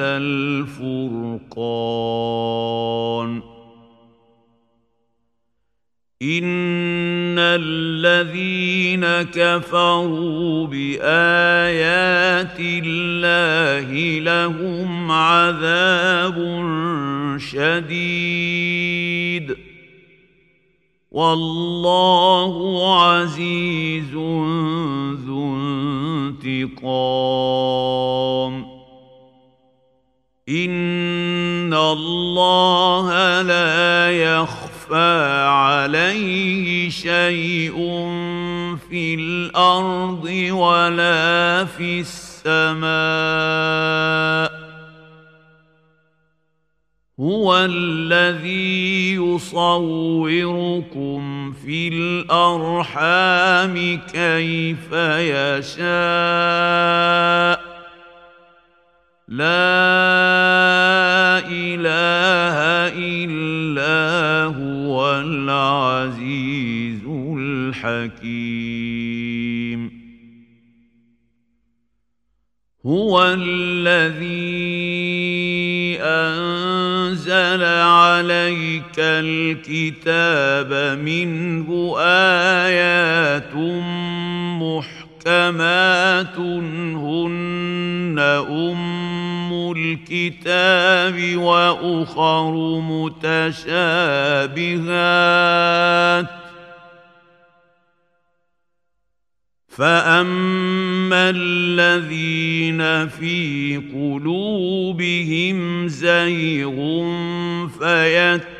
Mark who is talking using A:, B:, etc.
A: الفرقان. ان الذين كفروا بايات الله لهم عذاب شديد. والله عزيز ذو انتقام. ان الله لا يخفى عليه شيء في الأرض ولا في السماء هو الذي يصوركم في الارحام كيف يشاء لا إله إلا هو العزيز الحكيم. هو الذي أنزل عليك الكتاب منه آيات محكمات هن ام الكتاب وأخر متشابهات. فاما الذين في قلوبهم زيغ فيتبعون